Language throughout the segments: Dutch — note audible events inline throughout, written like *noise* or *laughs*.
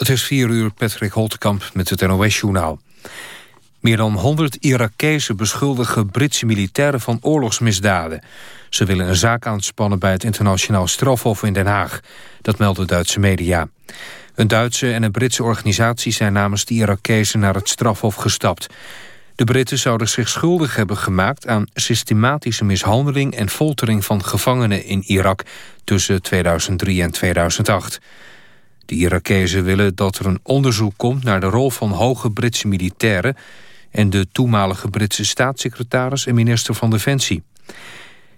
Het is vier uur, Patrick Holtkamp met het NOS-journaal. Meer dan 100 Irakezen beschuldigen Britse militairen van oorlogsmisdaden. Ze willen een zaak aanspannen bij het internationaal strafhof in Den Haag. Dat melden Duitse media. Een Duitse en een Britse organisatie zijn namens de Irakezen naar het strafhof gestapt. De Britten zouden zich schuldig hebben gemaakt aan systematische mishandeling en foltering van gevangenen in Irak tussen 2003 en 2008. De Irakezen willen dat er een onderzoek komt naar de rol van hoge Britse militairen en de toenmalige Britse staatssecretaris en minister van Defensie.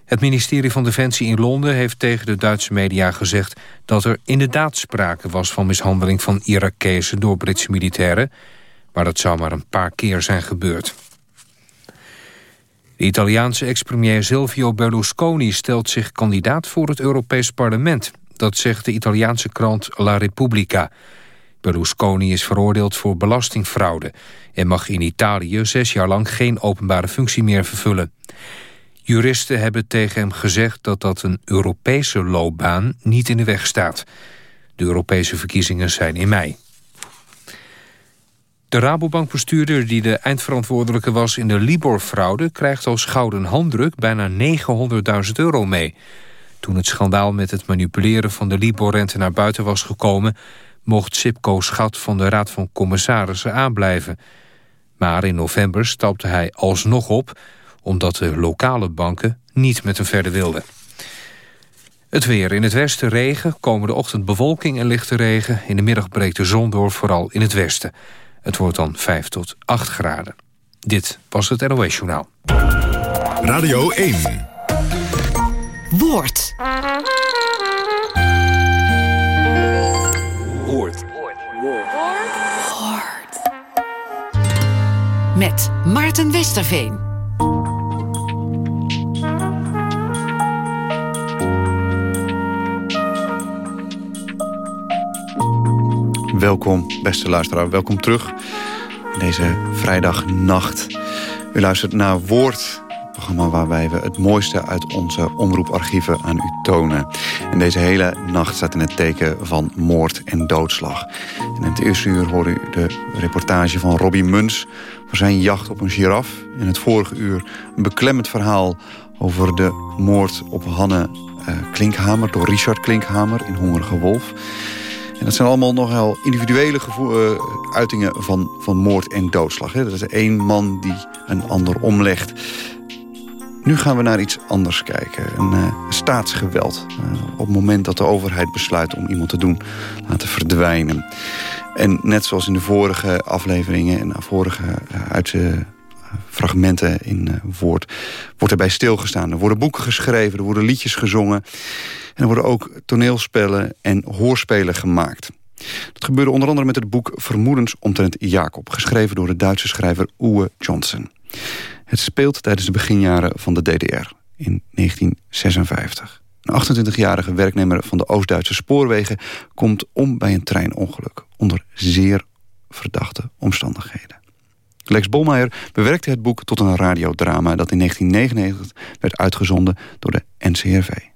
Het ministerie van Defensie in Londen heeft tegen de Duitse media gezegd... dat er inderdaad sprake was van mishandeling van Irakezen door Britse militairen... maar dat zou maar een paar keer zijn gebeurd. De Italiaanse ex-premier Silvio Berlusconi stelt zich kandidaat voor het Europees Parlement. Dat zegt de Italiaanse krant La Repubblica. Berlusconi is veroordeeld voor belastingfraude... en mag in Italië zes jaar lang geen openbare functie meer vervullen. Juristen hebben tegen hem gezegd dat dat een Europese loopbaan niet in de weg staat. De Europese verkiezingen zijn in mei. De Rabobankbestuurder die de eindverantwoordelijke was in de Libor-fraude... krijgt als gouden handdruk bijna 900.000 euro mee. Toen het schandaal met het manipuleren van de Libor-rente naar buiten was gekomen... mocht Sipco Schat van de Raad van Commissarissen aanblijven. Maar in november stapte hij alsnog op omdat de lokale banken niet met hem verder wilden. Het weer. In het westen regen, komende ochtend bewolking en lichte regen. In de middag breekt de zon door, vooral in het westen. Het wordt dan 5 tot 8 graden. Dit was het NOS Journaal. Radio 1. Woord. Woord. Met Maarten Westerveen. Welkom, beste luisteraar. Welkom terug deze vrijdagnacht. U luistert naar Woord, het programma waarbij we het mooiste uit onze omroeparchieven aan u tonen. En deze hele nacht staat in het teken van moord en doodslag. En in het eerste uur hoorde u de reportage van Robbie Muns... voor zijn jacht op een giraf. In het vorige uur een beklemmend verhaal over de moord op Hanne uh, Klinkhamer... door Richard Klinkhamer in Hongerige Wolf... En dat zijn allemaal nogal individuele uh, uitingen van, van moord en doodslag. Hè. Dat is één man die een ander omlegt. Nu gaan we naar iets anders kijken. Een uh, staatsgeweld. Op het moment dat de overheid besluit om iemand te doen laten verdwijnen. En net zoals in de vorige afleveringen en vorige uit fragmenten in woord... wordt erbij stilgestaan. Er worden boeken geschreven, er worden liedjes gezongen. En er worden ook toneelspellen en hoorspelen gemaakt. Dat gebeurde onder andere met het boek Vermoedens omtrent Jacob... geschreven door de Duitse schrijver Uwe Johnson. Het speelt tijdens de beginjaren van de DDR in 1956. Een 28-jarige werknemer van de Oost-Duitse spoorwegen... komt om bij een treinongeluk onder zeer verdachte omstandigheden. Lex Bolmeijer bewerkte het boek tot een radiodrama... dat in 1999 werd uitgezonden door de NCRV.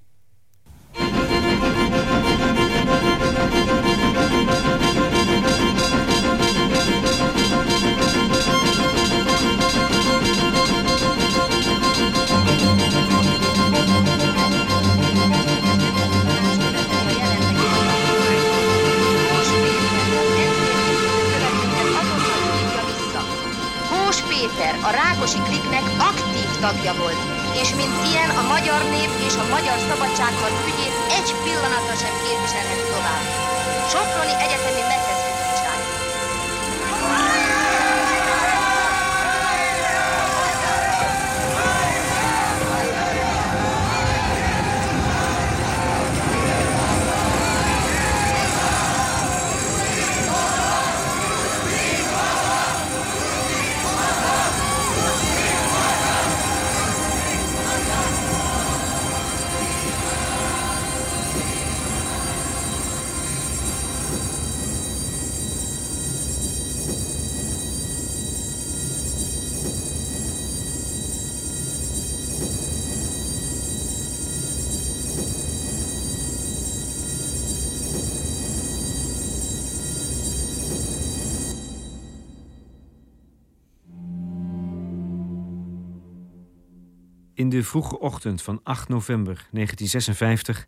De vroege ochtend van 8 november 1956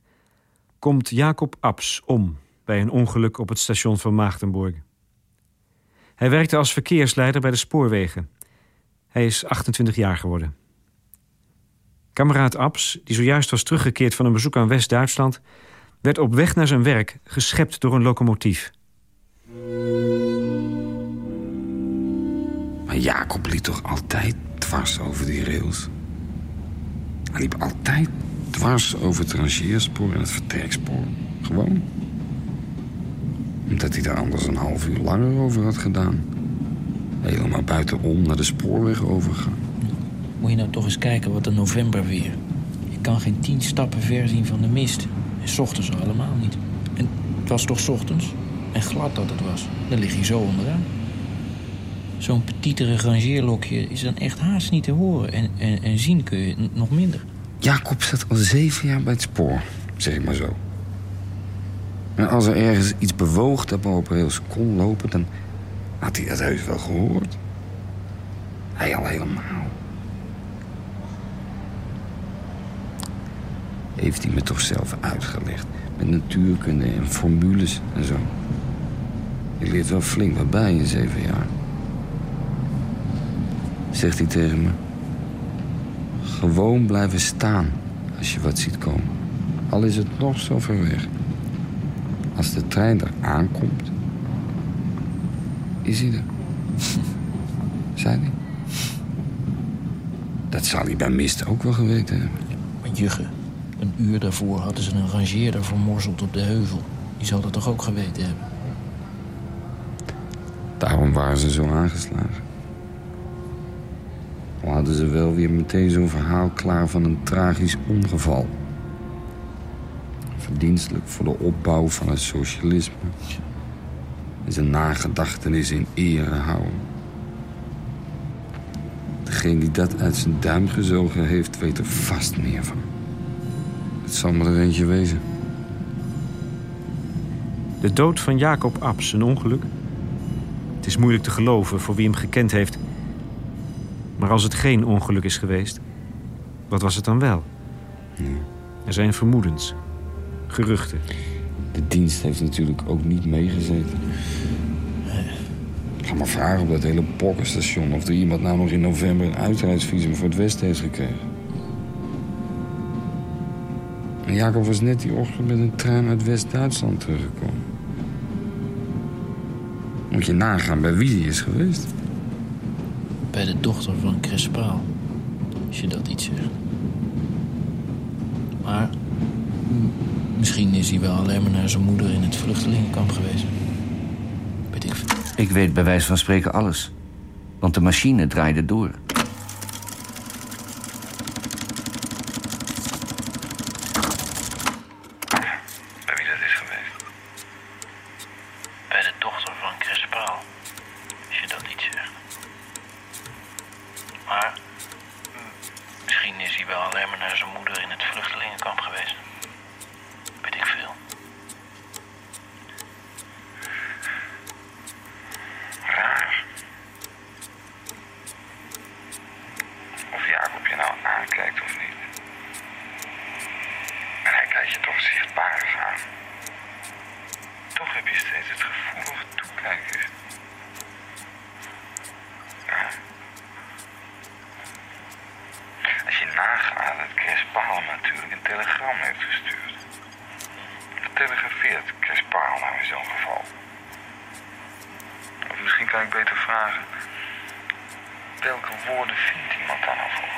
komt Jacob Abs om bij een ongeluk op het station van Maagdenburg. Hij werkte als verkeersleider bij de spoorwegen. Hij is 28 jaar geworden. Kameraad Abs, die zojuist was teruggekeerd van een bezoek aan West-Duitsland, werd op weg naar zijn werk geschept door een locomotief. Maar Jacob liep toch altijd dwars over die rails? Hij liep altijd dwars over het rangeerspoor en het vertrekspoor. Gewoon. Omdat hij daar anders een half uur langer over had gedaan. Helemaal buitenom naar de spoorweg overgaan. Moet je nou toch eens kijken wat een november weer. Je kan geen tien stappen ver zien van de mist. En s ochtends al helemaal niet. En het was toch s ochtends? En glad dat het was. Dan lig je zo onderaan. Zo'n petietere rangeerlokje is dan echt haast niet te horen. En, en, en zien kun je nog minder. Jacob zat al zeven jaar bij het spoor, zeg maar zo. En als er ergens iets bewoog dat op rails kon lopen... dan had hij dat heus wel gehoord. Hij al helemaal. Heeft hij me toch zelf uitgelegd. Met natuurkunde en formules en zo. Je leert wel flink wat bij in zeven jaar. Zegt hij tegen me... Gewoon blijven staan als je wat ziet komen. Al is het nog zo ver weg. Als de trein er aankomt, is hij er. *laughs* Zei hij. Dat zal hij bij Mist ook wel geweten hebben. Maar Jugge, een uur daarvoor hadden ze een rangeerder vermorzeld op de heuvel. Die zal dat toch ook geweten hebben? Daarom waren ze zo aangeslagen. Hadden ze wel weer meteen zo'n verhaal klaar van een tragisch ongeval. Verdienstelijk voor de opbouw van het socialisme. En zijn nagedachtenis in ere houden. Degene die dat uit zijn duim gezogen heeft, weet er vast meer van. Het zal maar er eentje wezen. De dood van Jacob Abs, een ongeluk? Het is moeilijk te geloven voor wie hem gekend heeft. Maar als het geen ongeluk is geweest, wat was het dan wel? Er zijn vermoedens, geruchten. De dienst heeft natuurlijk ook niet meegezeten. Ik ga maar vragen op dat hele pokkenstation... of er iemand nou nog in november een uitreidsvisum voor het Westen heeft gekregen. En Jacob was net die ochtend met een trein uit West-Duitsland teruggekomen. Moet je nagaan bij wie die is geweest. Bij de dochter van Crespaal. Als je dat iets zegt. Maar misschien is hij wel alleen maar naar zijn moeder in het vluchtelingenkamp geweest. Ik. Ik weet bij wijze van spreken alles. Want de machine draaide door. Bij wie dat is geweest. Bij de dochter van Crespaal. Als je dat iets zegt. Maar m- misschien is hij wel alleen maar naar zijn moeder in het vluchtelingenkamp geweest. Weet ik veel. Raar. Of Jacob je nou aankijkt of niet. Maar hij kijkt je toch zichtbaar aan. Toch heb je steeds het gevoel of het toekijken is. Ja. Als je nagaat dat Chris Paal natuurlijk een telegram heeft gestuurd. Wat telegrafeert Chris Paal nou in zo'n geval? Of misschien kan ik beter vragen... Welke woorden vindt iemand dan al voor?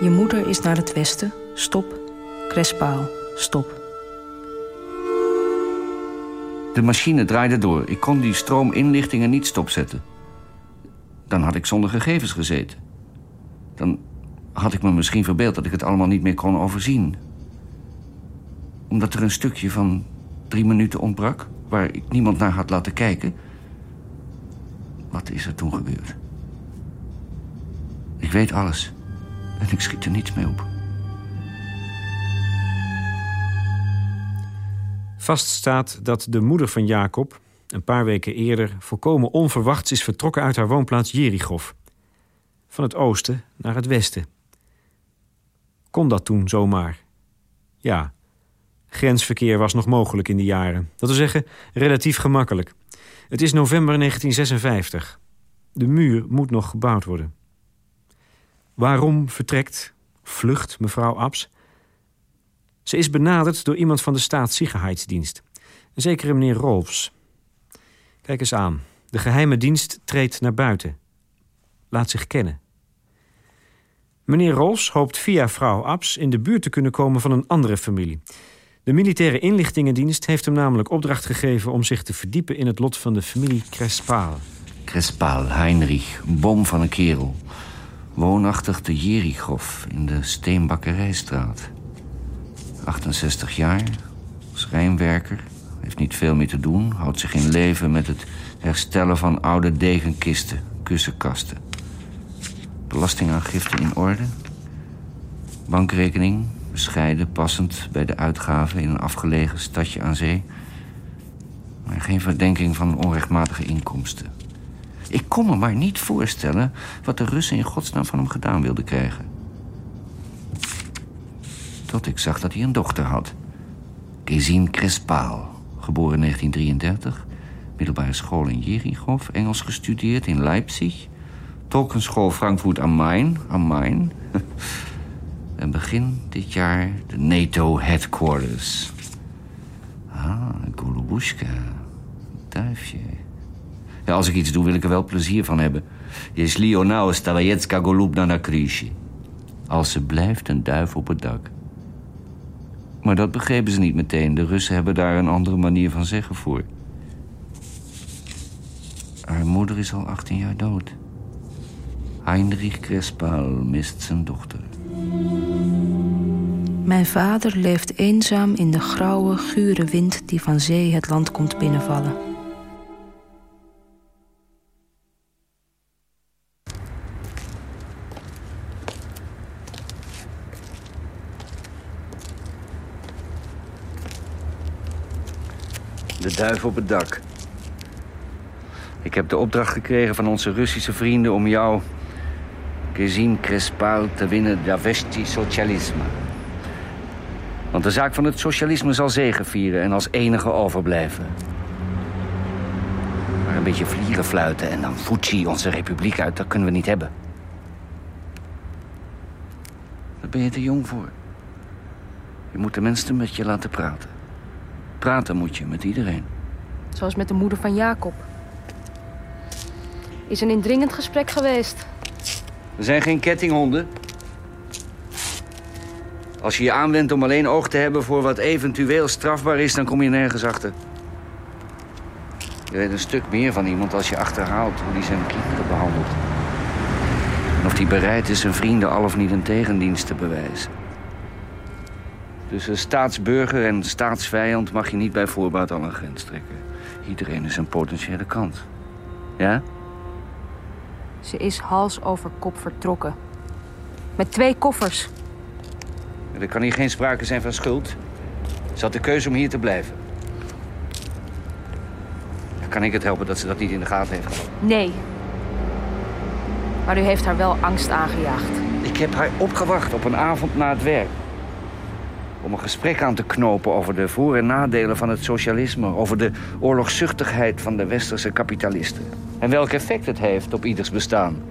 Je moeder is naar het westen. Stop. Crespaal. Stop. De machine draaide door. Ik kon die stroominlichtingen niet stopzetten. Dan had ik zonder gegevens gezeten. Dan had ik me misschien verbeeld dat ik het allemaal niet meer kon overzien. Omdat er een stukje van drie minuten ontbrak... waar ik niemand naar had laten kijken. Wat is er toen gebeurd? Ik weet alles. En ik schiet er niets mee op. Vast staat dat de moeder van Jacob een paar weken eerder volkomen onverwachts is vertrokken uit haar woonplaats Jerichov. van het oosten naar het westen. Kon dat toen zomaar? Ja, grensverkeer was nog mogelijk in die jaren. Dat wil zeggen, relatief gemakkelijk. Het is november 1956. De muur moet nog gebouwd worden. Waarom vertrekt, vlucht mevrouw Abs? Ze is benaderd door iemand van de staatsziekenheidsdienst. Een zekere meneer Rolfs. Kijk eens aan. De geheime dienst treedt naar buiten. Laat zich kennen. Meneer Rolfs hoopt via vrouw Abs in de buurt te kunnen komen van een andere familie. De militaire inlichtingendienst heeft hem namelijk opdracht gegeven om zich te verdiepen in het lot van de familie Crespaal. Crespaal, Heinrich, bom van een kerel. Woonachtig te Jerichof in de Steenbakkerijstraat. 68 jaar, schrijnwerker, heeft niet veel meer te doen... houdt zich in leven met het herstellen van oude degenkisten, kussenkasten. Belastingaangifte in orde. Bankrekening, bescheiden, passend bij de uitgaven... in een afgelegen stadje aan zee. Maar geen verdenking van onrechtmatige inkomsten. Ik kon me maar niet voorstellen wat de Russen in godsnaam van hem gedaan wilden krijgen. Tot ik zag dat hij een dochter had. Gezien Crespaal, geboren in 1933. Middelbare school in Jerichow, Engels gestudeerd in Leipzig. Tolkenschool Frankfurt am Main, am Main. *laughs* en begin dit jaar de NATO headquarters. Ah, Golubushka. Duifje. Als ik iets doe, wil ik er wel plezier van hebben. Jeśli ona Stawajetska golubna na krysie. Als ze blijft, een duif op het dak. Maar dat begrepen ze niet meteen. De Russen hebben daar een andere manier van zeggen voor. Haar moeder is al 18 jaar dood. Heinrich Crespal mist zijn dochter. Mijn vader leeft eenzaam in de grauwe, gure wind die van zee het land komt binnenvallen. Duif op het dak. Ik heb de opdracht gekregen van onze Russische vrienden om jou... Gezien Crespal te winnen Davesti Socialisme. Want de zaak van het socialisme zal zegevieren en als enige overblijven. Maar een beetje vliegen fluiten en dan Fuji onze republiek uit, dat kunnen we niet hebben. Daar ben je te jong voor. Je moet de mensen met je laten praten. Praten moet je met iedereen. Zoals met de moeder van Jacob. Is een indringend gesprek geweest. We zijn geen kettinghonden. Als je je aanwendt om alleen oog te hebben voor wat eventueel strafbaar is... dan kom je nergens achter. Je weet een stuk meer van iemand als je achterhaalt hoe hij zijn kinderen behandelt. En of hij bereid is zijn vrienden al of niet een tegendienst te bewijzen. Tussen staatsburger en staatsvijand mag je niet bij voorbaat al een grens trekken. Iedereen is een potentiële kant. Ja? Ze is hals over kop vertrokken. Met twee koffers. Er kan hier geen sprake zijn van schuld. Ze had de keuze om hier te blijven. Kan ik het helpen dat ze dat niet in de gaten heeft gehad? Nee. Maar u heeft haar wel angst aangejaagd. Ik heb haar opgewacht op een avond na het werk. Om een gesprek aan te knopen over de voor- en nadelen van het socialisme. Over de oorlogzuchtigheid van de westerse kapitalisten. En welk effect het heeft op ieders bestaan.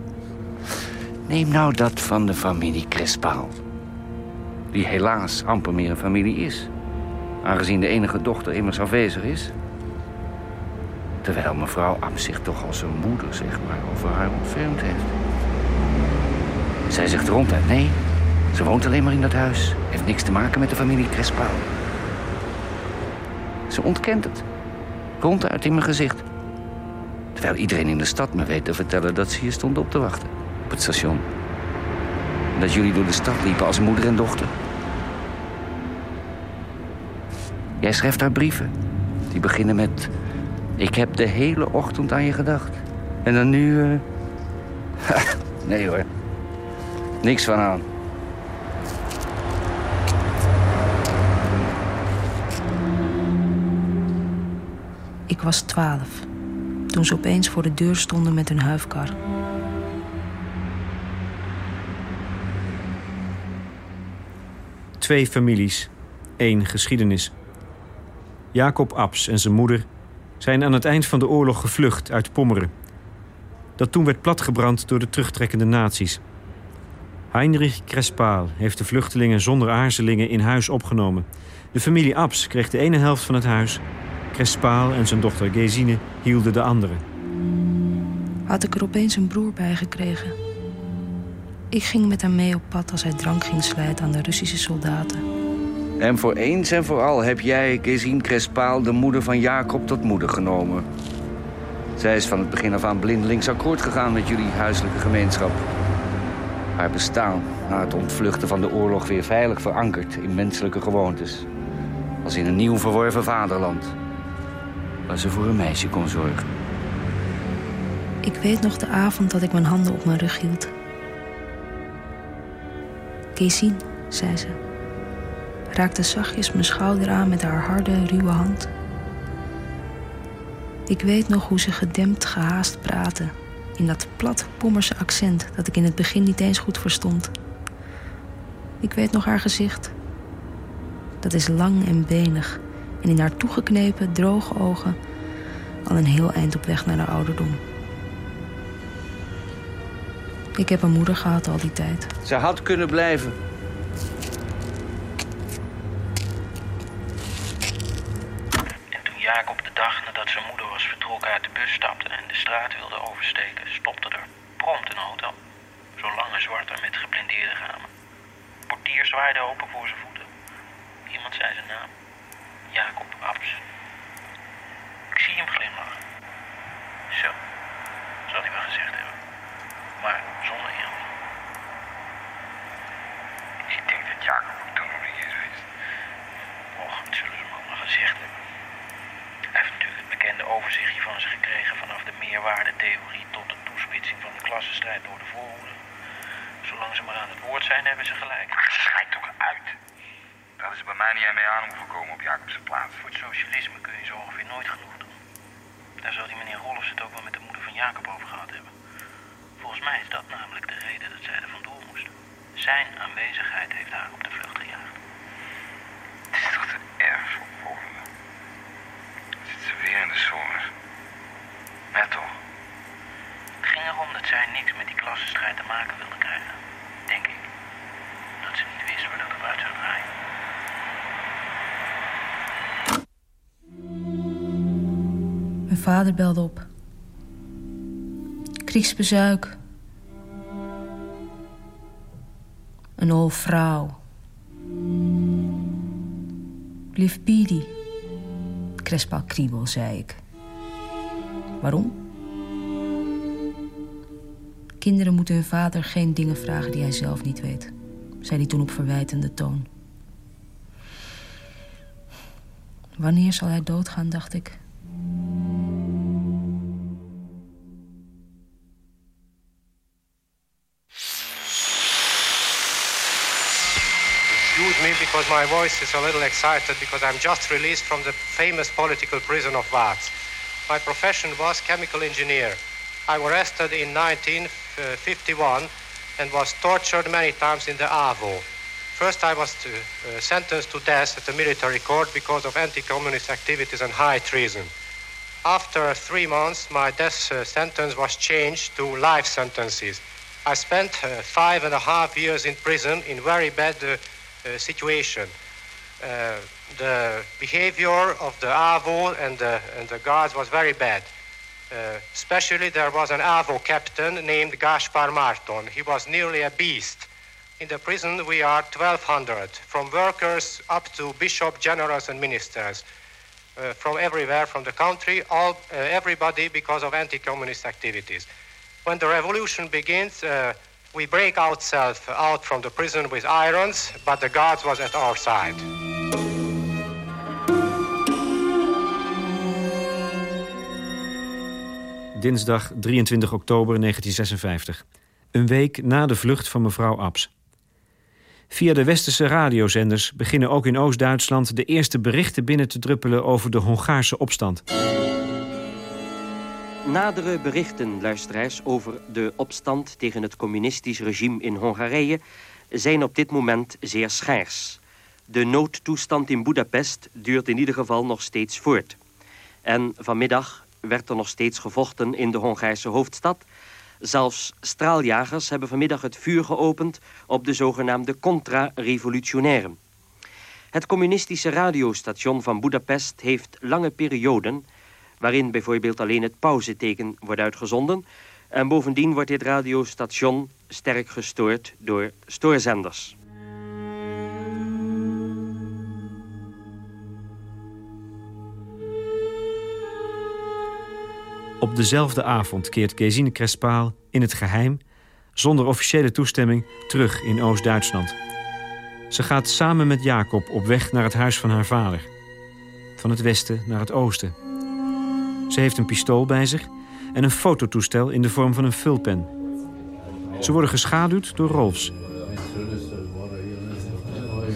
Neem nou dat van de familie Crespaal. Die helaas amper meer een familie is. Aangezien de enige dochter immers afwezig is. Terwijl mevrouw Am zich toch als een moeder, zeg maar, over haar ontfermd heeft. Zij zegt ronduit nee. Ze woont alleen maar in dat huis. Heeft niks te maken met de familie Crespaal. Ze ontkent het. Ronduit in mijn gezicht. Terwijl iedereen in de stad me weet te vertellen dat ze hier stond op te wachten. Op het station. En dat jullie door de stad liepen als moeder en dochter. Jij schrijft haar brieven. Die beginnen met... Ik heb de hele ochtend aan je gedacht. En dan nu... Uh... *laughs* nee hoor. Niks van aan. was twaalf, toen ze opeens voor de deur stonden met hun huifkar. Twee families, één geschiedenis. Jacob Abs en zijn moeder zijn aan het eind van de oorlog gevlucht uit Pommeren. Dat toen werd platgebrand door de terugtrekkende nazi's. Heinrich Crespaal heeft de vluchtelingen zonder aarzelingen in huis opgenomen. De familie Abs kreeg de ene helft van het huis Crespaal en zijn dochter Gesine hielden de andere. Had ik er opeens een broer bij gekregen. Ik ging met hem mee op pad als hij drank ging slijten aan de Russische soldaten. En voor eens en voor al heb jij, Gesine Crespaal, de moeder van Jacob, tot moeder genomen. Zij is van het begin af aan blindelings akkoord gegaan met jullie huiselijke gemeenschap. Haar bestaan na het ontvluchten van de oorlog weer veilig verankerd in menselijke gewoontes. Als in een nieuw verworven vaderland. Waar ze voor een meisje kon zorgen. Ik weet nog de avond dat ik mijn handen op mijn rug hield. Gesien, zei ze. Raakte zachtjes mijn schouder aan met haar harde, ruwe hand. Ik weet nog hoe ze gedempt, gehaast praatte. In dat plat Pommerse accent dat ik in het begin niet eens goed verstond. Ik weet nog haar gezicht. Dat is lang en benig. En in haar toegeknepen, droge ogen... al een heel eind op weg naar de ouderdom. Ik heb een moeder gehad al die tijd. Ze had kunnen blijven. En toen Jacob de dag nadat zijn moeder was vertrokken uit de bus stapte en de straat wilde oversteken, stopte er prompt een auto. Zo'n lange zwarte met geblindeerde ramen. Portier zwaaide open voor zijn voeten. Iemand zei zijn naam. Jacob Abs. Ik zie hem glimlachen. Zo, zal hij wel gezegd hebben. Maar zonder eerlijk. Ik denk dat Jacob ook toen nog niet is geweest. Och, dat zullen ze hem allemaal gezegd hebben. Hij heeft natuurlijk het bekende overzichtje van ze gekregen vanaf de meerwaardetheorie tot de toespitsing van de klassenstrijd door de voorhoede. Zolang ze maar aan het woord zijn, hebben ze gelijk. Schijt toch uit. Hadden ze bij mij niet aan mee aan hoeven komen op Jacob's plaats. Voor het socialisme kun je zo ongeveer nooit genoeg doen. Daar zal die meneer Rolfs het ook wel met de moeder van Jacob over gehad hebben. Volgens mij is dat namelijk de reden dat zij er vandoor moesten. Zijn aanwezigheid heeft haar op de vlucht gejaagd. Het is toch te erg voor woorden. Zit ze weer in de zorg. Net toch? Het ging erom dat zij niks met die klassenstrijd te maken wilde krijgen. Denk ik. Dat ze niet wist waar dat op uit zou draaien. Vader belde op. Kriegsbezuik. Een oude vrouw. Lief Pidi. Crespa kriebel, zei ik. Waarom? Kinderen moeten hun vader geen dingen vragen die hij zelf niet weet, zei hij toen op verwijtende toon. Wanneer zal hij doodgaan, dacht ik. Because my voice is a little excited because I'm just released from the famous political prison of Vats. My profession was chemical engineer. I was arrested in 1951 and was tortured many times in the AVO. First, I was to, uh, sentenced to death at the military court because of anti-communist activities and high treason. After three months, my death uh, sentence was changed to life sentences. I spent uh, five and a half years in prison in very bad uh, uh, situation. Uh, the behavior of the AVO and the, and the guards was very bad. Uh, especially there was an AVO captain named Gaspar Marton. He was nearly a beast. In the prison we are 1,200, from workers up to bishop, generals and ministers. Uh, from everywhere, from the country, all, uh, everybody because of anti-communist activities. When the revolution begins, uh, we break ourselves out from the prison with irons, but the guards was at our side. Dinsdag 23 oktober 1956. Een week na de vlucht van mevrouw Abs. Via de westerse radiozenders beginnen ook in Oost-Duitsland... de eerste berichten binnen te druppelen over de Hongaarse opstand. Nadere berichten, luisteraars, over de opstand tegen het communistisch regime in Hongarije... zijn op dit moment zeer schaars. De noodtoestand in Budapest duurt in ieder geval nog steeds voort. En vanmiddag werd er nog steeds gevochten in de Hongaarse hoofdstad. Zelfs straaljagers hebben vanmiddag het vuur geopend op de zogenaamde contra-revolutionairen. Het communistische radiostation van Budapest heeft lange perioden... waarin bijvoorbeeld alleen het pauzeteken wordt uitgezonden... en bovendien wordt dit radiostation sterk gestoord door stoorzenders. Op dezelfde avond keert Gesine Crespaal in het geheim... zonder officiële toestemming terug in Oost-Duitsland. Ze gaat samen met Jacob op weg naar het huis van haar vader. Van het westen naar het oosten. Ze heeft een pistool bij zich en een fototoestel in de vorm van een vulpen. Ze worden geschaduwd door Rolfs.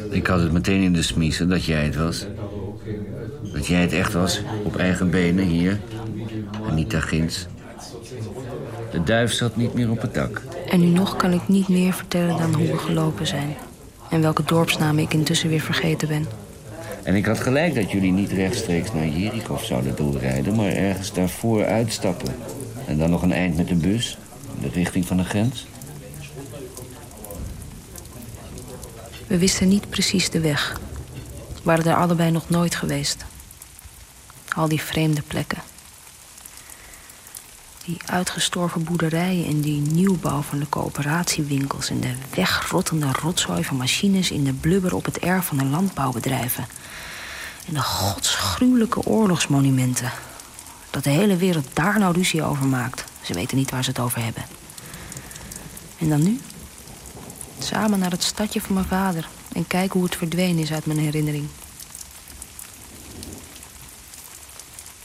Ik had het meteen in de smiezen dat jij het was. Dat jij het echt was, op eigen benen hier. En niet daar ginds. De duif zat niet meer op het dak. En nu nog kan ik niet meer vertellen dan hoe we gelopen zijn. En welke dorpsnamen ik intussen weer vergeten ben. En ik had gelijk dat jullie niet rechtstreeks naar Jericho zouden doorrijden... maar ergens daarvoor uitstappen. En dan nog een eind met de bus, in de richting van de grens. We wisten niet precies de weg. We waren er allebei nog nooit geweest. Al die vreemde plekken. Die uitgestorven boerderijen en die nieuwbouw van de coöperatiewinkels... en de wegrottende rotzooi van machines in de blubber op het erf van de landbouwbedrijven. En de godsgruwelijke oorlogsmonumenten. Dat de hele wereld daar nou ruzie over maakt. Ze weten niet waar ze het over hebben. En dan nu? Samen naar het stadje van mijn vader... en kijken hoe het verdwenen is uit mijn herinnering.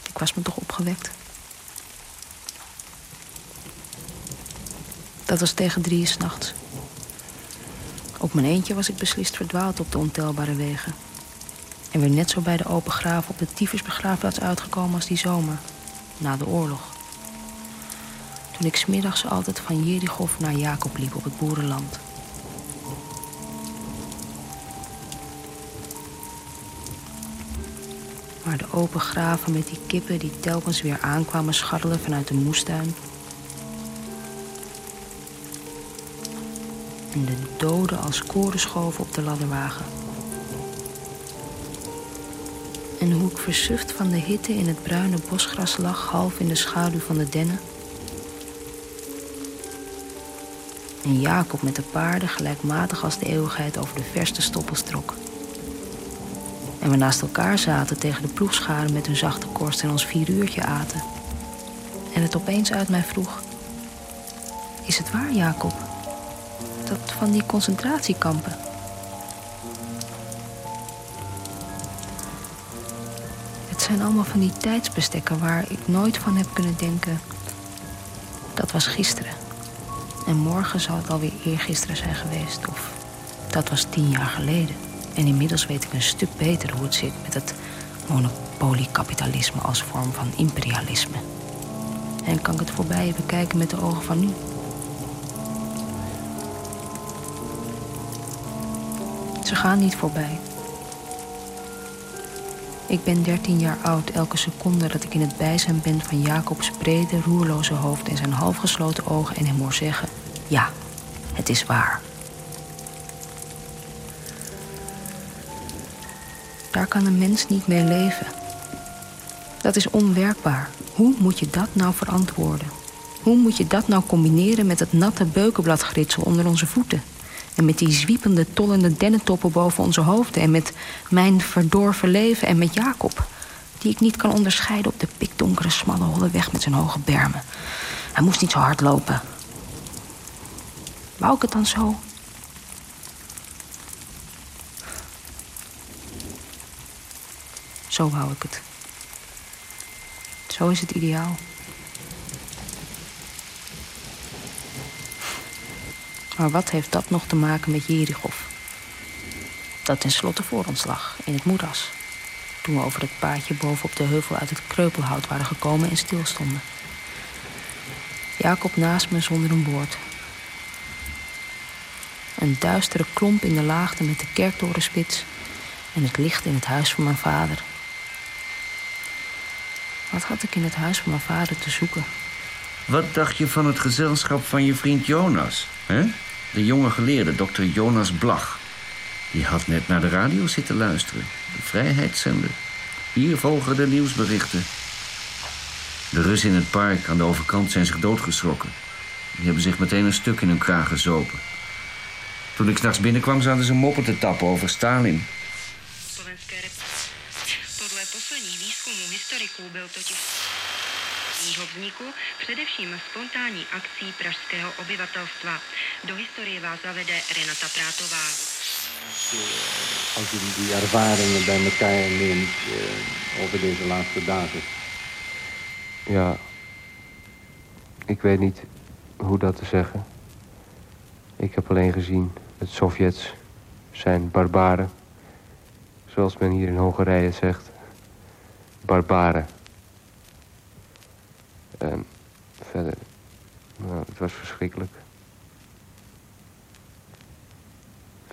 Ik was me toch opgewekt. Dat was tegen drieën s'nachts. Op mijn eentje was ik beslist verdwaald op de ontelbare wegen. En weer net zo bij de open graven op de tyfusbegraafplaats uitgekomen als die zomer. Na de oorlog. Toen ik smiddags altijd van Jerichov naar Jacob liep op het boerenland. Maar de open graven met die kippen die telkens weer aankwamen scharrelen vanuit de moestuin... en de doden als korenschoven op de ladderwagen. En hoe ik versuft van de hitte in het bruine bosgras lag, half in de schaduw van de dennen. En Jacob met de paarden gelijkmatig als de eeuwigheid over de verste stoppels trok. En we naast elkaar zaten tegen de ploegscharen met hun zachte korst en ons vier uurtje aten. En het opeens uit mij vroeg: Is het waar, Jacob? dat van die concentratiekampen. Zijn allemaal van die tijdsbestekken waar ik nooit van heb kunnen denken. Dat was gisteren. En morgen zal het alweer eergisteren zijn geweest. Of dat was tien jaar geleden. En inmiddels weet ik een stuk beter hoe het zit met het monopoliekapitalisme als vorm van imperialisme. En kan ik het voorbij bekijken met de ogen van nu. Ze gaan niet voorbij. Ik ben 13 jaar oud elke seconde dat ik in het bijzijn ben van Jacobs brede, roerloze hoofd en zijn halfgesloten ogen en hem hoor zeggen: Ja, het is waar. Daar kan een mens niet mee leven. Dat is onwerkbaar. Hoe moet je dat nou verantwoorden? Hoe moet je dat nou combineren met het natte beukenbladgritsel onder onze voeten? En met die zwiepende, tollende dennentoppen boven onze hoofden. En met mijn verdorven leven. En met Jacob. Die ik niet kan onderscheiden op de pikdonkere, smalle, holle weg met zijn hoge bermen. Hij moest niet zo hard lopen. Wou ik het dan zo? Zo wou ik het. Zo is het ideaal. Maar wat heeft dat nog te maken met Jerichov? Dat tenslotte voor ons lag, in het moeras. Toen we over het paadje bovenop de heuvel uit het kreupelhout waren gekomen en stilstonden. Jacob naast me zonder een woord. Een duistere klomp in de laagte met de kerktorenspits. En het licht in het huis van mijn vader. Wat had ik in het huis van mijn vader te zoeken? Wat dacht je van het gezelschap van je vriend Jonas? Hè? De jonge geleerde, dokter Jonas Blach. Die had net naar de radio zitten luisteren. De vrijheidszender. Hier volgen de nieuwsberichten. De Russen in het park aan de overkant zijn zich doodgeschrokken. Die hebben zich meteen een stuk in hun kraag gezopen. Toen ik s'nachts binnenkwam, zaten ze moppen te tappen over Stalin. Podle posledních výzkumů historiků byl totiž vzniku především spontánní akcí pražského obyvatelstva. Do historie vás zavede Renata Prátová. Als je die ervaringen bij elkaar neemt uh, over deze laatste dagen. Ja, ik weet niet hoe dat te zeggen. Ik heb alleen gezien, het Sovjets zijn barbaren. Zoals men hier in Hongarije zegt. Barbaren. En verder, nou, het was verschrikkelijk.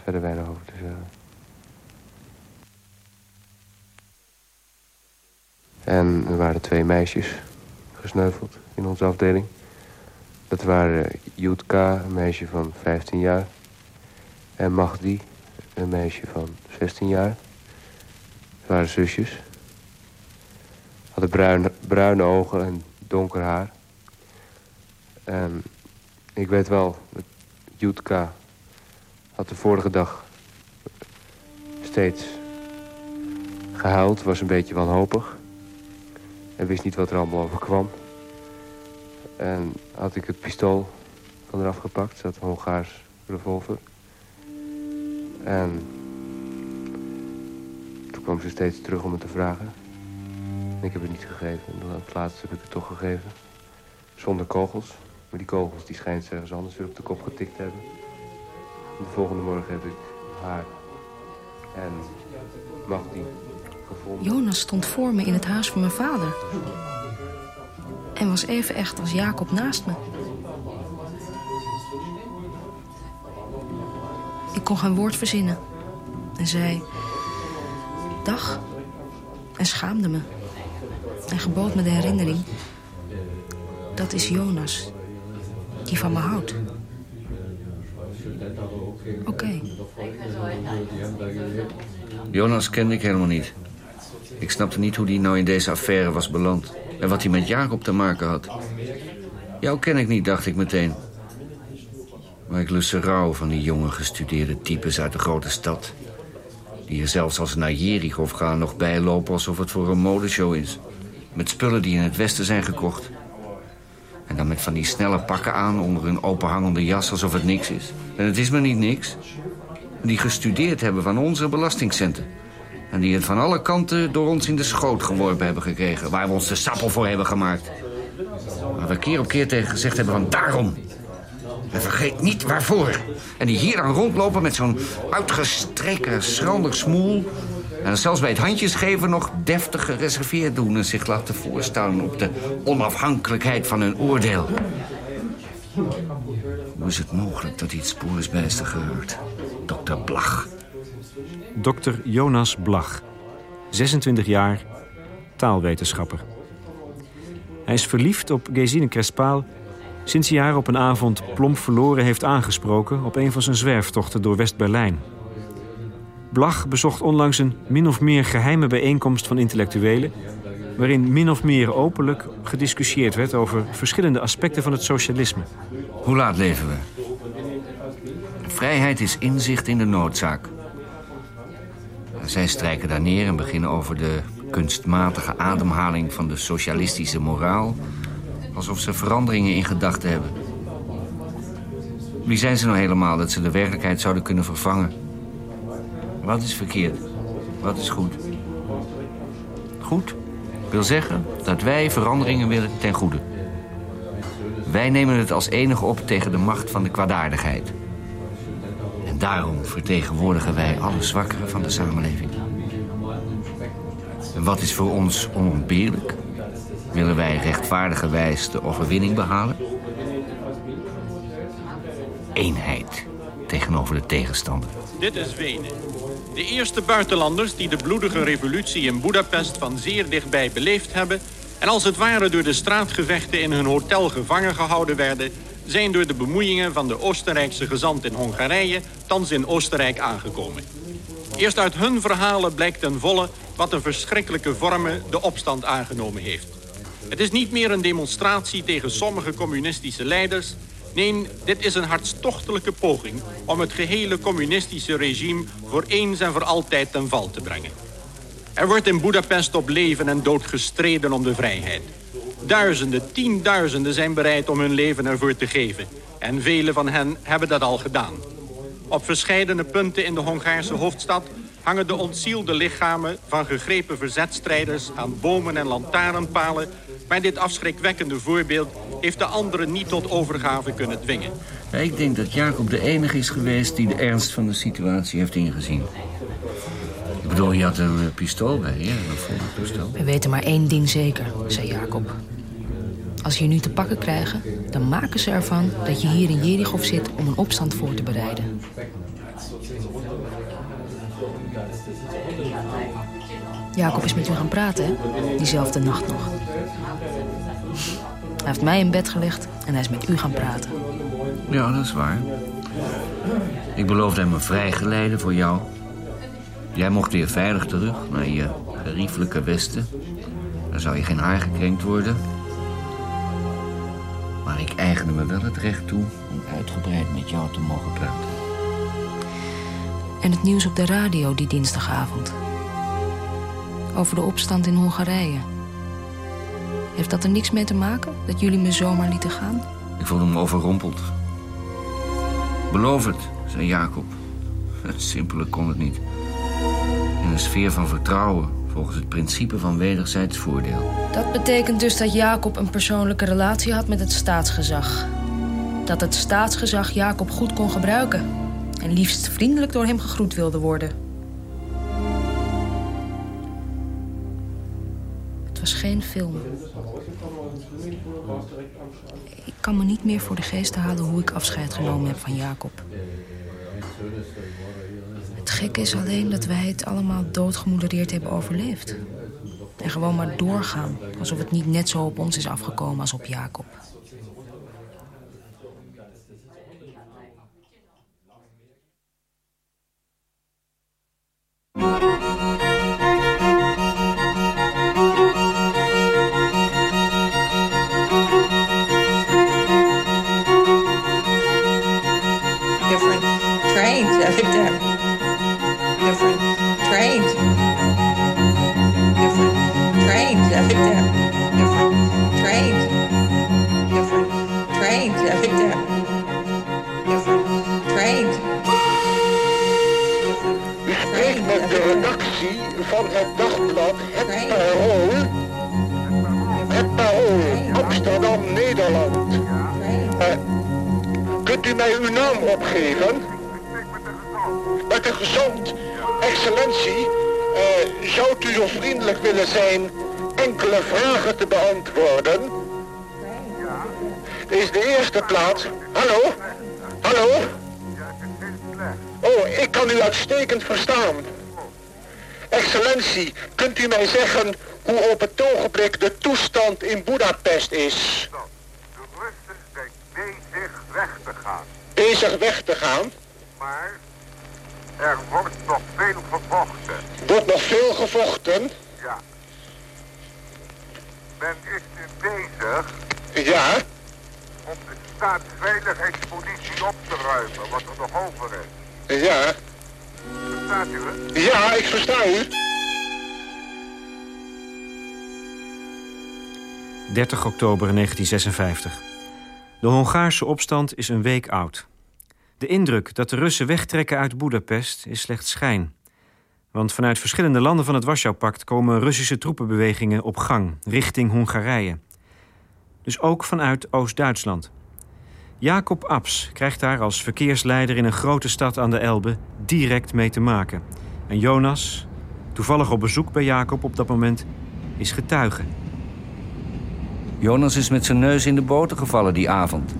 Verder weinig over te zeggen. En er waren twee meisjes gesneuveld in onze afdeling. Dat waren Jutka, een meisje van 15 jaar. En Magdi, een meisje van 16 jaar. Ze waren zusjes. Hadden bruine, bruine ogen en donker haar. En ik weet wel, Jutka had de vorige dag steeds gehuild. Was een beetje wanhopig. En wist niet wat er allemaal overkwam. En had ik het pistool van eraf gepakt. Een Hongaars revolver. En toen kwam ze steeds terug om het te vragen. Ik heb het niet gegeven. En het laatste heb ik het toch gegeven. Zonder kogels. Maar die kogels die schijnt ergens anders weer op de kop getikt hebben. de volgende morgen heb ik haar en Magdi gevonden. Jonas stond voor me in het huis van mijn vader. En was even echt als Jacob naast me. Ik kon geen woord verzinnen. En zei... Dag. En schaamde me. En gebood me de herinnering. Dat is Jonas. Die van me houdt. Oké. Jonas kende ik helemaal niet. Ik snapte niet hoe hij nou in deze affaire was beland. En wat hij met Jacob te maken had. Jou ken ik niet, dacht ik meteen. Maar ik lust rouw van die jonge gestudeerde types uit de grote stad. Die er zelfs als ze naar Jericho gaan nog bijlopen alsof het voor een modeshow is. Met spullen die in het westen zijn gekocht. En dan met van die snelle pakken aan onder hun openhangende jas alsof het niks is. En het is maar niet niks. Die gestudeerd hebben van onze belastingcenten. En die het van alle kanten door ons in de schoot geworpen hebben gekregen. Waar we ons de sappel voor hebben gemaakt. Waar we keer op keer tegen gezegd hebben van daarom. En vergeet niet waarvoor. En die hier dan rondlopen met zo'n uitgestreken, schrandig smoel... En zelfs bij het handjes geven nog deftig gereserveerd doen... en zich laten voorstaan op de onafhankelijkheid van hun oordeel. Hoe is het mogelijk dat hij het spoor is geraakt? Dokter Blach. Dokter Jonas Blach. 26 jaar, taalwetenschapper. Hij is verliefd op Gesine Crespaal... sinds hij haar op een avond plomp verloren heeft aangesproken... op een van zijn zwerftochten door West-Berlijn... Blach bezocht onlangs een min of meer geheime bijeenkomst van intellectuelen... waarin min of meer openlijk gediscussieerd werd over verschillende aspecten van het socialisme. Hoe laat leven we? Vrijheid is inzicht in de noodzaak. Zij strijken daar neer en beginnen over de kunstmatige ademhaling van de socialistische moraal... alsof ze veranderingen in gedachten hebben. Wie zijn ze nou helemaal dat ze de werkelijkheid zouden kunnen vervangen... Wat is verkeerd? Wat is goed? Goed wil zeggen dat wij veranderingen willen ten goede. Wij nemen het als enige op tegen de macht van de kwaadaardigheid. En daarom vertegenwoordigen wij alle zwakkeren van de samenleving. En wat is voor ons onontbeerlijk? Willen wij rechtvaardigerwijs de overwinning behalen? Eenheid tegenover de tegenstander. Dit is Wenen. De eerste buitenlanders die de bloedige revolutie in Budapest van zeer dichtbij beleefd hebben... en als het ware door de straatgevechten in hun hotel gevangen gehouden werden... zijn door de bemoeiingen van de Oostenrijkse gezant in Hongarije... thans in Oostenrijk aangekomen. Eerst uit hun verhalen blijkt ten volle wat een verschrikkelijke vormen de opstand aangenomen heeft. Het is niet meer een demonstratie tegen sommige communistische leiders... Nee, dit is een hartstochtelijke poging om het gehele communistische regime voor eens en voor altijd ten val te brengen. Er wordt in Budapest op leven en dood gestreden om de vrijheid. Duizenden, tienduizenden zijn bereid om hun leven ervoor te geven. En velen van hen hebben dat al gedaan. Op verschillende punten in de Hongaarse hoofdstad hangen de ontzielde lichamen van gegrepen verzetstrijders aan bomen en lantaarnpalen maar dit afschrikwekkende voorbeeld heeft de anderen niet tot overgave kunnen dwingen. Ik denk dat Jacob de enige is geweest die de ernst van de situatie heeft ingezien. Ik bedoel, je had een pistool bij je, een volle pistool. We weten maar één ding zeker, zei Jacob. Als je je nu te pakken krijgen, dan maken ze ervan dat je hier in Jericho zit om een opstand voor te bereiden. Jacob is met u gaan praten, hè? Diezelfde nacht nog. Hij heeft mij in bed gelegd en hij is met u gaan praten. Ja, dat is waar. Ik beloofde hem een vrijgeleide voor jou. Jij mocht weer veilig terug naar je geriefelijke westen. Dan zou je geen haar gekrenkt worden. Maar ik eigende me wel het recht toe om uitgebreid met jou te mogen praten. En het nieuws op de radio die dinsdagavond. Over de opstand in Hongarije. Heeft dat er niks mee te maken, dat jullie me zomaar lieten gaan? Ik voelde me overrompeld. Beloof het, zei Jacob. *laughs* Simpeler kon het niet. In een sfeer van vertrouwen, volgens het principe van wederzijds voordeel. Dat betekent dus dat Jacob een persoonlijke relatie had met het staatsgezag. Dat het staatsgezag Jacob goed kon gebruiken. En liefst vriendelijk door hem gegroet wilde worden. Was geen film. Ik kan me niet meer voor de geest halen hoe ik afscheid genomen heb van Jacob. Het gekke is alleen dat wij het allemaal doodgemodereerd hebben overleefd. En gewoon maar doorgaan, alsof het niet net zo op ons is afgekomen als op Jacob. Van het dagblad Het Parool. Het Parool, Amsterdam, Nederland. Eh, kunt u mij uw naam opgeven? Met de gezond. Excellentie, eh, zou u zo vriendelijk willen zijn enkele vragen te beantwoorden? Dit is de eerste plaats. Hallo? Hallo? Oh, ik kan u uitstekend verstaan. Excellentie, kunt u mij zeggen hoe op het ogenblik de toestand in Budapest is? bezig weg te gaan. Bezig weg te gaan? Maar er wordt nog veel gevochten. Wordt nog veel gevochten? Ja. Men is nu bezig Ja? om de staatsveiligheidspolitie op te ruimen, wat er nog over is. Ja? Verstaat u het? Ja, ik versta u. 30 oktober 1956. De Hongaarse opstand is een week oud. De indruk dat de Russen wegtrekken uit Budapest is slechts schijn. Want vanuit verschillende landen van het Warschau-pact komen Russische troepenbewegingen op gang richting Hongarije. Dus ook vanuit Oost-Duitsland. Jacob Abs krijgt daar als verkeersleider in een grote stad aan de Elbe direct mee te maken. En Jonas, toevallig op bezoek bij Jacob op dat moment, is getuige. Jonas is met zijn neus in de boter gevallen die avond.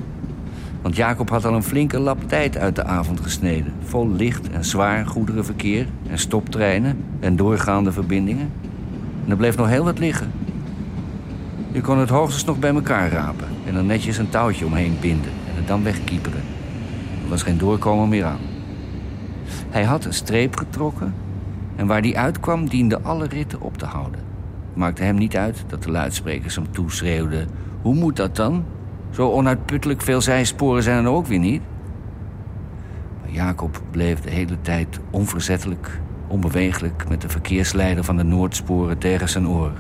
Want Jacob had al een flinke lap tijd uit de avond gesneden. Vol licht en zwaar goederenverkeer en stoptreinen en doorgaande verbindingen. En er bleef nog heel wat liggen. Je kon het hoogstens nog bij elkaar rapen en er netjes een touwtje omheen binden dan wegkieperen. Er was geen doorkomen meer aan. Hij had een streep getrokken en waar die uitkwam diende alle ritten op te houden. Het maakte hem niet uit dat de luidsprekers hem toeschreeuwden... Hoe moet dat dan? Zo onuitputtelijk veel zijsporen zijn er ook weer niet. Maar Jacob bleef de hele tijd onverzettelijk, onbewegelijk... met de verkeersleider van de Noordsporen tegen zijn oor.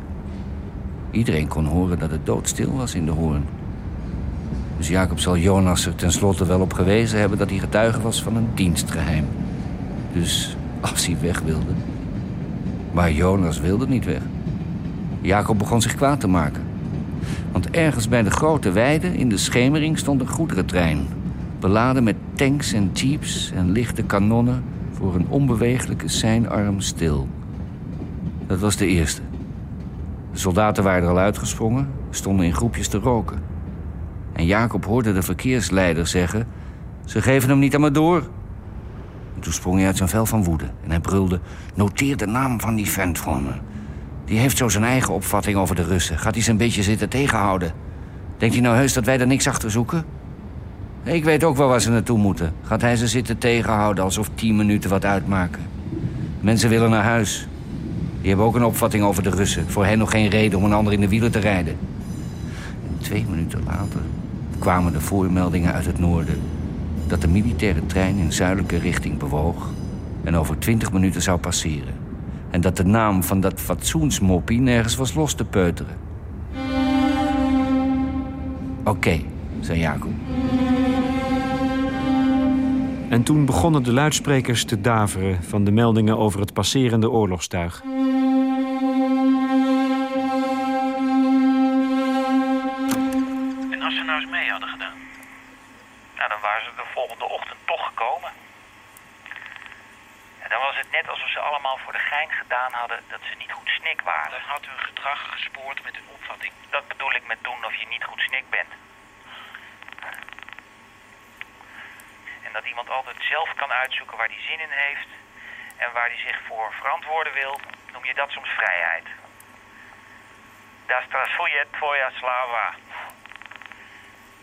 Iedereen kon horen dat het doodstil was in de hoorn. Dus Jacob zal Jonas er tenslotte wel op gewezen hebben... dat hij getuige was van een dienstgeheim. Dus als hij weg wilde... Maar Jonas wilde niet weg. Jacob begon zich kwaad te maken. Want ergens bij de grote weide in de schemering stond een goederentrein. Beladen met tanks en jeeps en lichte kanonnen... voor een onbewegelijke seinarm stil. Dat was de eerste. De soldaten waren er al uitgesprongen, stonden in groepjes te roken. En Jacob hoorde de verkeersleider zeggen... Ze geven hem niet aan me door. En toen sprong hij uit zijn vel van woede en hij brulde... Noteer de naam van die vent voor me. Die heeft zo zijn eigen opvatting over de Russen. Gaat hij ze een beetje zitten tegenhouden? Denkt hij nou heus dat wij er niks achter zoeken? Ik weet ook wel waar ze naartoe moeten. Gaat hij ze zitten tegenhouden alsof tien minuten wat uitmaken? Mensen willen naar huis. Die hebben ook een opvatting over de Russen. Voor hen nog geen reden om een ander in de wielen te rijden. En twee minuten later kwamen de voormeldingen uit het noorden... dat de militaire trein in zuidelijke richting bewoog... en over twintig minuten zou passeren. En dat de naam van dat fatsoensmoppie nergens was los te peuteren. Oké, zei Jacob. En toen begonnen de luidsprekers te daveren van de meldingen over het passerende oorlogstuig. Had hun gedrag gespoord met hun opvatting. Dat bedoel ik met doen of je niet goed snik bent. En dat iemand altijd zelf kan uitzoeken waar hij zin in heeft... en waar hij zich voor verantwoorden wil, noem je dat soms vrijheid. Dat strasuje tvoja slava.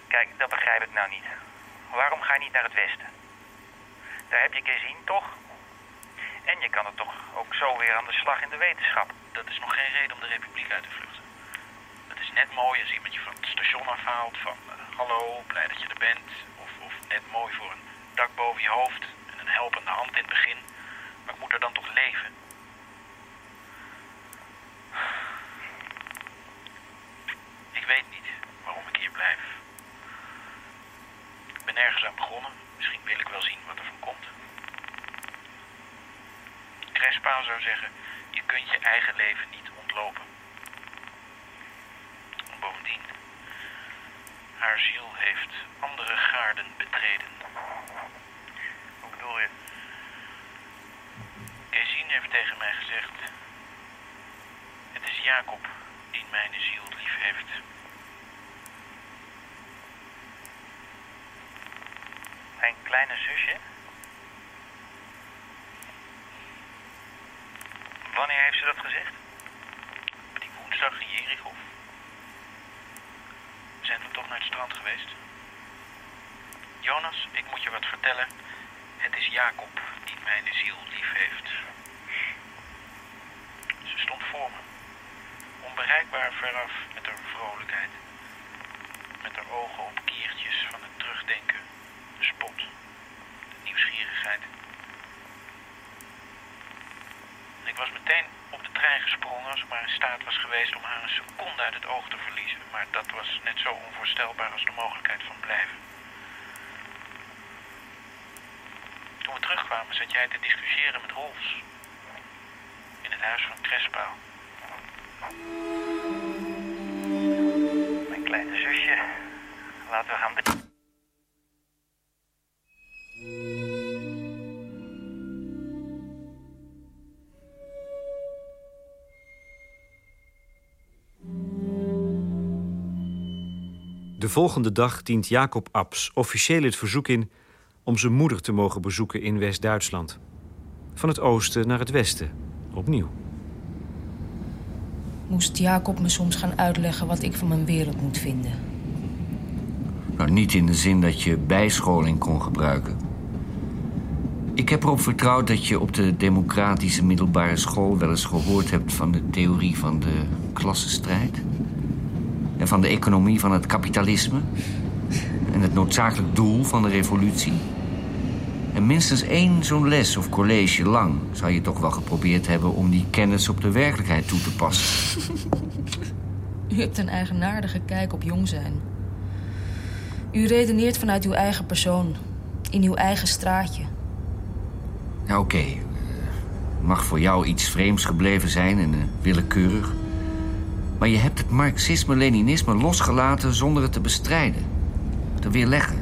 Kijk, dat begrijp ik nou niet. Waarom ga je niet naar het westen? Daar heb je gezien, toch? En je kan er toch ook zo weer aan de slag in de wetenschap. Dat is nog geen reden om de republiek uit te vluchten. Het is net mooi als iemand je van het station afhaalt van... eh, hallo, blij dat je er bent. Of, of net mooi voor een dak boven je hoofd en een helpende hand in het begin. Maar ik moet er dan toch leven. Ik weet niet waarom ik hier blijf. Ik ben ergens aan begonnen. Misschien wil ik wel zien wat er van komt. Crespa zou zeggen, je kunt je eigen leven niet ontlopen. Bovendien, haar ziel heeft andere gaarden betreden. Hoe bedoel je? Gezien heeft tegen mij gezegd, het is Jacob die mijn ziel lief heeft. Mijn kleine zusje? Wanneer heeft ze dat gezegd? Die woensdag in Jericho. We zijn toen toch naar het strand geweest. Jonas, ik moet je wat vertellen. Het is Jacob die mijn ziel lief heeft. Ze stond voor me. Onbereikbaar veraf met haar vrolijkheid. Met haar ogen op kiertjes van het terugdenken. De spot. De nieuwsgierigheid. Ik was meteen gesprongen als maar in staat was geweest om haar een seconde uit het oog te verliezen. Maar dat was net zo onvoorstelbaar als de mogelijkheid van blijven. Toen we terugkwamen zat jij te discussiëren met Rolfs. In het huis van Crespa. Mijn kleine zusje. Laten we gaan... volgende dag dient Jacob Abs officieel het verzoek in om zijn moeder te mogen bezoeken in West-Duitsland. Van het oosten naar het westen, opnieuw. Moest Jacob me soms gaan uitleggen wat ik van mijn wereld moet vinden. Nou, niet in de zin dat je bijscholing kon gebruiken. Ik heb erop vertrouwd dat je op de democratische middelbare school wel eens gehoord hebt van de theorie van de klassenstrijd. En van de economie van het kapitalisme. En het noodzakelijk doel van de revolutie. En minstens één zo'n les of college lang zou je toch wel geprobeerd hebben om die kennis op de werkelijkheid toe te passen. U hebt een eigenaardige kijk op jong zijn. U redeneert vanuit uw eigen persoon, in uw eigen straatje. Ja, oké. Okay. Mag voor jou iets vreemds gebleven zijn en uh, willekeurig. Maar je hebt het marxisme-leninisme losgelaten zonder het te bestrijden. Te weerleggen.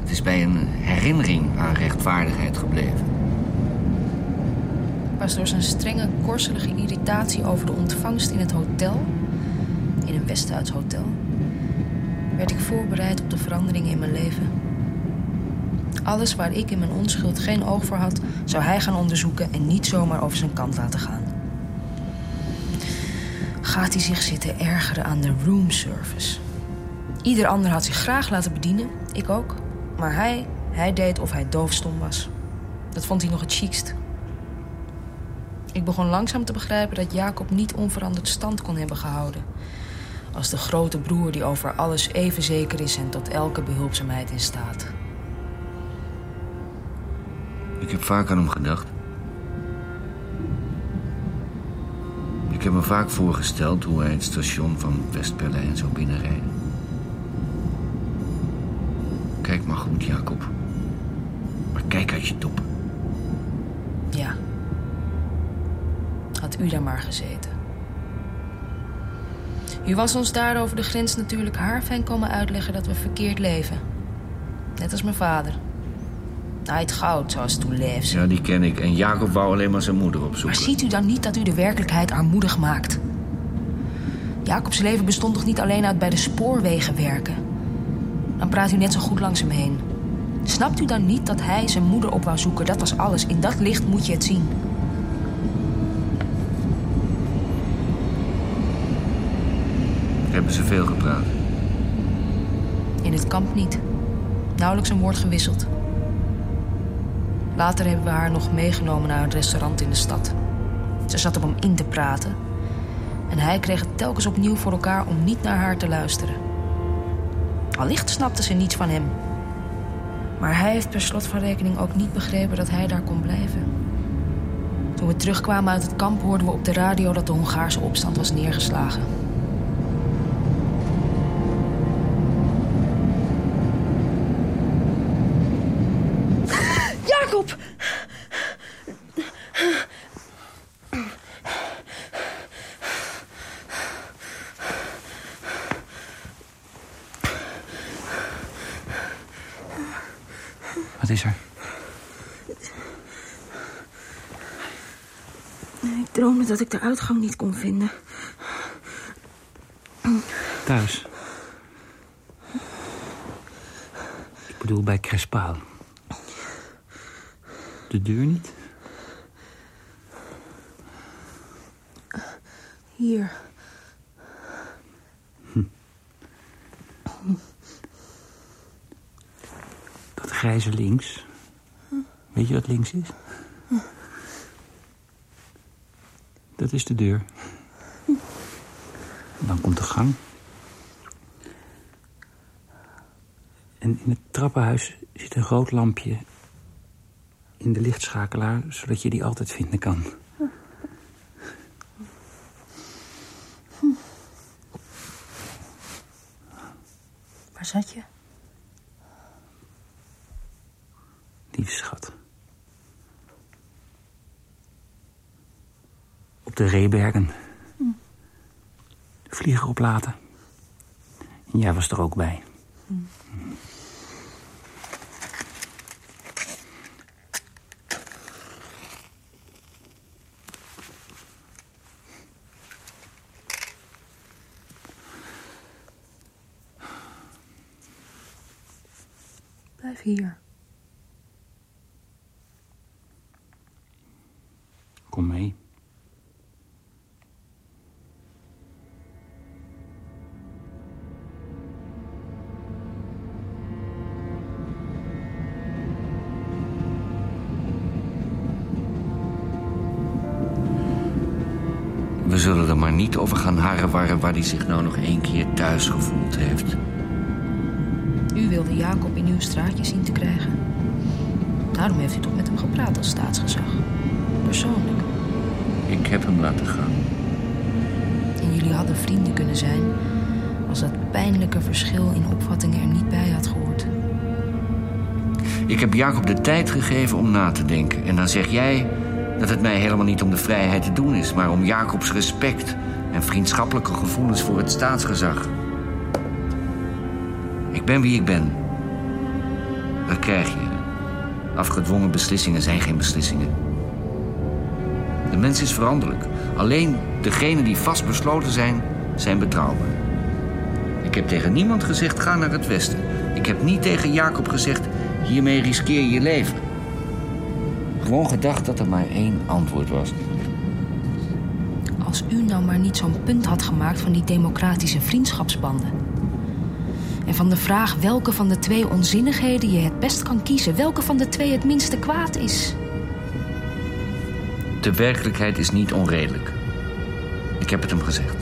Het is bij een herinnering aan rechtvaardigheid gebleven. Pas door zijn strenge, korselige irritatie over de ontvangst in het hotel... in een West-Duits hotel... werd ik voorbereid op de veranderingen in mijn leven... Alles waar ik in mijn onschuld geen oog voor had, zou hij gaan onderzoeken en niet zomaar over zijn kant laten gaan. Gaat hij zich zitten ergeren aan de roomservice? Ieder ander had zich graag laten bedienen, ik ook. Maar hij, hij deed of hij doofstom was. Dat vond hij nog het chicst. Ik begon langzaam te begrijpen dat Jacob niet onveranderd stand kon hebben gehouden. Als de grote broer die over alles even zeker is en tot elke behulpzaamheid in staat. Ik heb vaak aan hem gedacht. Ik heb me vaak voorgesteld hoe hij het station van West-Berlijn zou binnenrijden. Kijk maar goed, Jacob. Maar kijk uit je top. Ja. Had u daar maar gezeten. U was ons daar over de grens natuurlijk haarfijn komen uitleggen dat we verkeerd leven. Net als mijn vader. Hij het goud, zoals toen leefde. Ja, die ken ik. En Jacob wou alleen maar zijn moeder opzoeken. Maar ziet u dan niet dat u de werkelijkheid armoedig maakt? Jacobs leven bestond toch niet alleen uit bij de spoorwegen werken? Dan praat u net zo goed langs hem heen. Snapt u dan niet dat hij zijn moeder op wou zoeken? Dat was alles. In dat licht moet je het zien. Hebben ze veel gepraat? In het kamp niet. Nauwelijks een woord gewisseld. Later hebben we haar nog meegenomen naar een restaurant in de stad. Ze zat hem in te praten. En hij kreeg het telkens opnieuw voor elkaar om niet naar haar te luisteren. Allicht snapte ze niets van hem. Maar hij heeft per slot van rekening ook niet begrepen dat hij daar kon blijven. Toen we terugkwamen uit het kamp hoorden we op de radio dat de Hongaarse opstand was neergeslagen. Jacob! Wat is er? Ik droomde dat ik de uitgang niet kon vinden. Thuis. Ik bedoel bij Crespaal. De deur niet? Hier. Dat grijze links. Weet je wat links is? Dat is de deur. Dan komt de gang. En in het trappenhuis zit een rood lampje in de lichtschakelaar, zodat je die altijd vinden kan. Waar zat je? Lieve schat. op de Reebergen. Hm. vlieger oplaten. En jij was er ook bij. Hm. Blijf hier. Harrewarren waar hij zich nou nog één keer thuis gevoeld heeft. U wilde Jacob in uw straatje zien te krijgen. Daarom heeft u toch met hem gepraat als staatsgezag. Persoonlijk. Ik heb hem laten gaan. En jullie hadden vrienden kunnen zijn... als dat pijnlijke verschil in opvattingen er niet bij had gehoord. Ik heb Jacob de tijd gegeven om na te denken. En dan zeg jij dat het mij helemaal niet om de vrijheid te doen is... maar om Jacobs respect en vriendschappelijke gevoelens voor het staatsgezag. Ik ben wie ik ben. Dat krijg je. Afgedwongen beslissingen zijn geen beslissingen. De mens is veranderlijk. Alleen degenen die vastbesloten zijn, zijn betrouwbaar. Ik heb tegen niemand gezegd, ga naar het westen. Ik heb niet tegen Jacob gezegd, hiermee riskeer je je leven. Gewoon gedacht dat er maar één antwoord was. Als u nou maar niet zo'n punt had gemaakt van die democratische vriendschapsbanden. En van de vraag welke van de twee onzinnigheden je het best kan kiezen. Welke van de twee het minste kwaad is. De werkelijkheid is niet onredelijk. Ik heb het hem gezegd.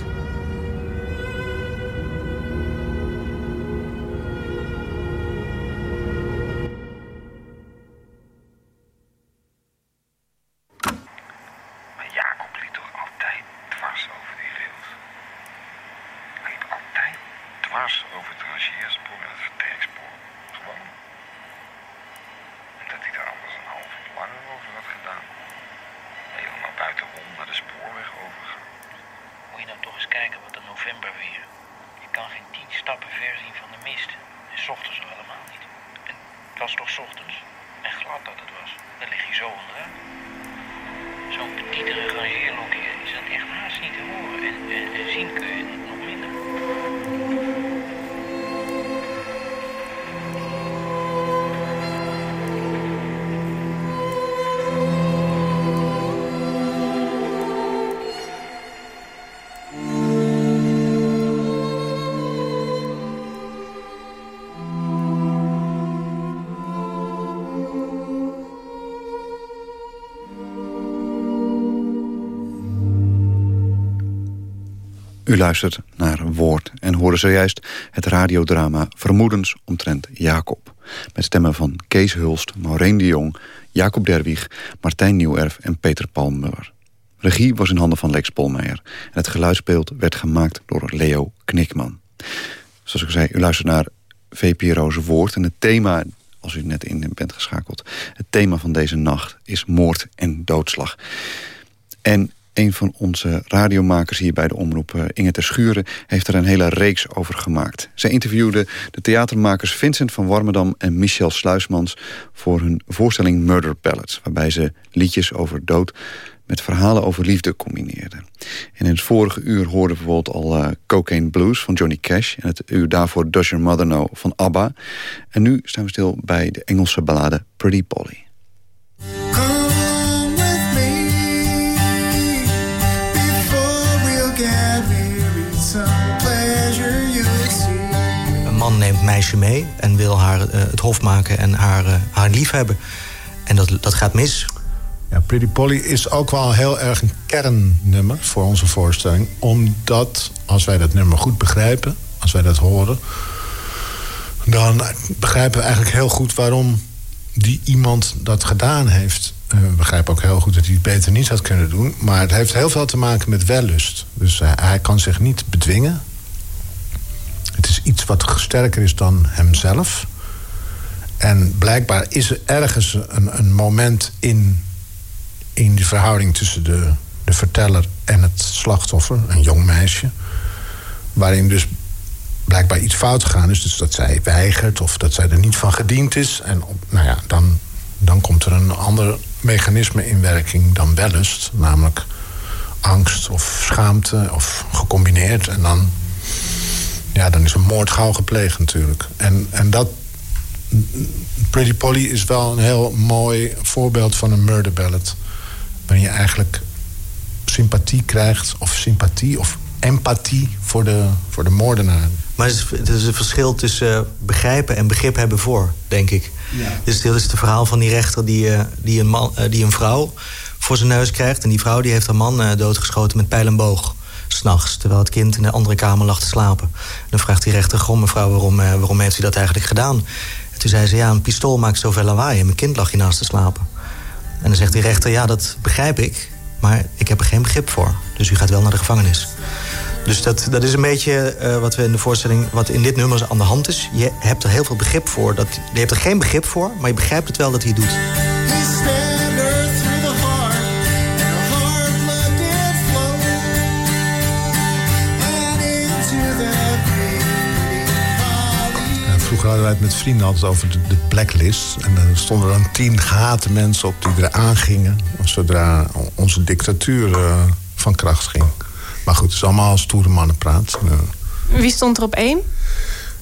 U luistert naar Woord en hoorde zojuist het radiodrama Vermoedens omtrent Jacob. Met stemmen van Kees Hulst, Maureen de Jong, Jacob Derwig, Martijn Nieuwerf en Peter Palmuller. Regie was in handen van Lex Polmeijer en het geluidsbeeld werd gemaakt door Leo Knikman. Zoals ik zei, u luistert naar VPRO's Woord en het thema, als u net in bent geschakeld... het thema van deze nacht is moord en doodslag. En een van onze radiomakers hier bij de omroep, eh, Inge ter Schuren... heeft er een hele reeks over gemaakt. Zij interviewde de theatermakers Vincent van Warmerdam en Michel Sluismans... voor hun voorstelling Murder Ballads... waarbij ze liedjes over dood met verhalen over liefde combineerden. En in het vorige uur hoorden we bijvoorbeeld al uh, Cocaine Blues van Johnny Cash... en het uur daarvoor Does Your Mother Know van ABBA. En nu staan we stil bij de Engelse ballade Pretty Polly. Meisje mee en wil haar uh, het hof maken en haar, uh, haar lief hebben. En dat, dat gaat mis. Ja, Pretty Polly is ook wel heel erg een kernnummer voor onze voorstelling. Omdat, als wij dat nummer goed begrijpen, als wij dat horen... dan begrijpen we eigenlijk heel goed waarom die iemand dat gedaan heeft. Uh, we begrijpen ook heel goed dat hij het beter niet had kunnen doen. Maar het heeft heel veel te maken met wellust. Dus hij kan zich niet bedwingen. Het is iets wat sterker is dan hemzelf. En blijkbaar is er ergens een, een moment in, in die verhouding tussen de, de verteller en het slachtoffer, een jong meisje, waarin dus blijkbaar iets fout gegaan is. Dus dat zij weigert of dat zij er niet van gediend is. En nou ja, dan, dan komt er een ander mechanisme in werking dan wellust, namelijk angst of schaamte of gecombineerd. En dan ja, dan is een moord gauw gepleegd natuurlijk. En, en dat, Pretty Polly is wel een heel mooi voorbeeld van een murder ballad. Waarin je eigenlijk sympathie krijgt, of sympathie of empathie voor de, voor de moordenaar. Maar het is, het is een verschil tussen eh, begrijpen en begrip hebben voor, denk ik. Ja. Dus dit is het verhaal van die rechter die, eh, die, een, man, eh, die een vrouw voor zijn neus krijgt. En die vrouw die heeft haar man doodgeschoten met pijl en boog. S'nachts, terwijl het kind in de andere kamer lag te slapen. En dan vraagt die rechter, goh mevrouw, waarom, eh, waarom heeft u dat eigenlijk gedaan? En toen zei ze, ja, een pistool maakt zoveel lawaai... en mijn kind lag hiernaast te slapen. En dan zegt die rechter, ja, dat begrijp ik... maar ik heb er geen begrip voor. Dus u gaat wel naar de gevangenis. Dus dat, dat is een beetje eh, wat we in de voorstelling, wat in dit nummer aan de hand is. Je hebt er heel veel begrip voor. Dat, je hebt er geen begrip voor, maar je begrijpt het wel dat hij het doet. Vroeger hadden wij het met vrienden altijd over de, de blacklist. En er stonden dan tien gaten mensen op die eraan gingen... zodra onze dictatuur eh, van kracht ging. Maar goed, het is allemaal stoere mannenpraat. Uh, Wie stond er op één?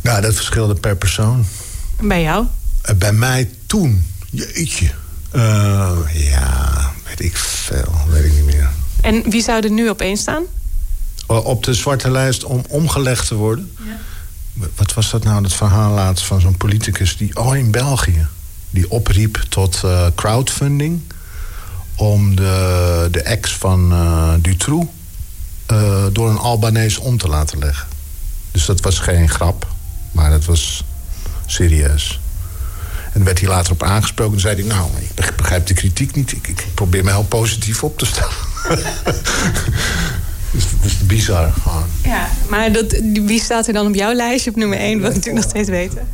nou, dat verschilde per persoon. Bij jou? Eh, bij mij toen, jeetje. Ja, weet ik veel, weet ik niet meer. En wie zou er nu op één staan? Op de zwarte lijst om omgelegd te worden. Wat was dat nou, het verhaal laatst van zo'n politicus die, oh in België, die opriep tot eh, crowdfunding om de, de ex van eh Dutroux eh, door een Albanees om te laten leggen. Dus dat was geen grap, maar dat was serieus. En werd hij later op aangesproken en zei hij... nou, ik beg- begrijp de kritiek niet. Ik, ik probeer me heel positief op te stellen. *laughs* bizar gewoon. Ja, maar dat, wie staat er dan op jouw lijstje op nummer één? Wat we natuurlijk nog steeds weten.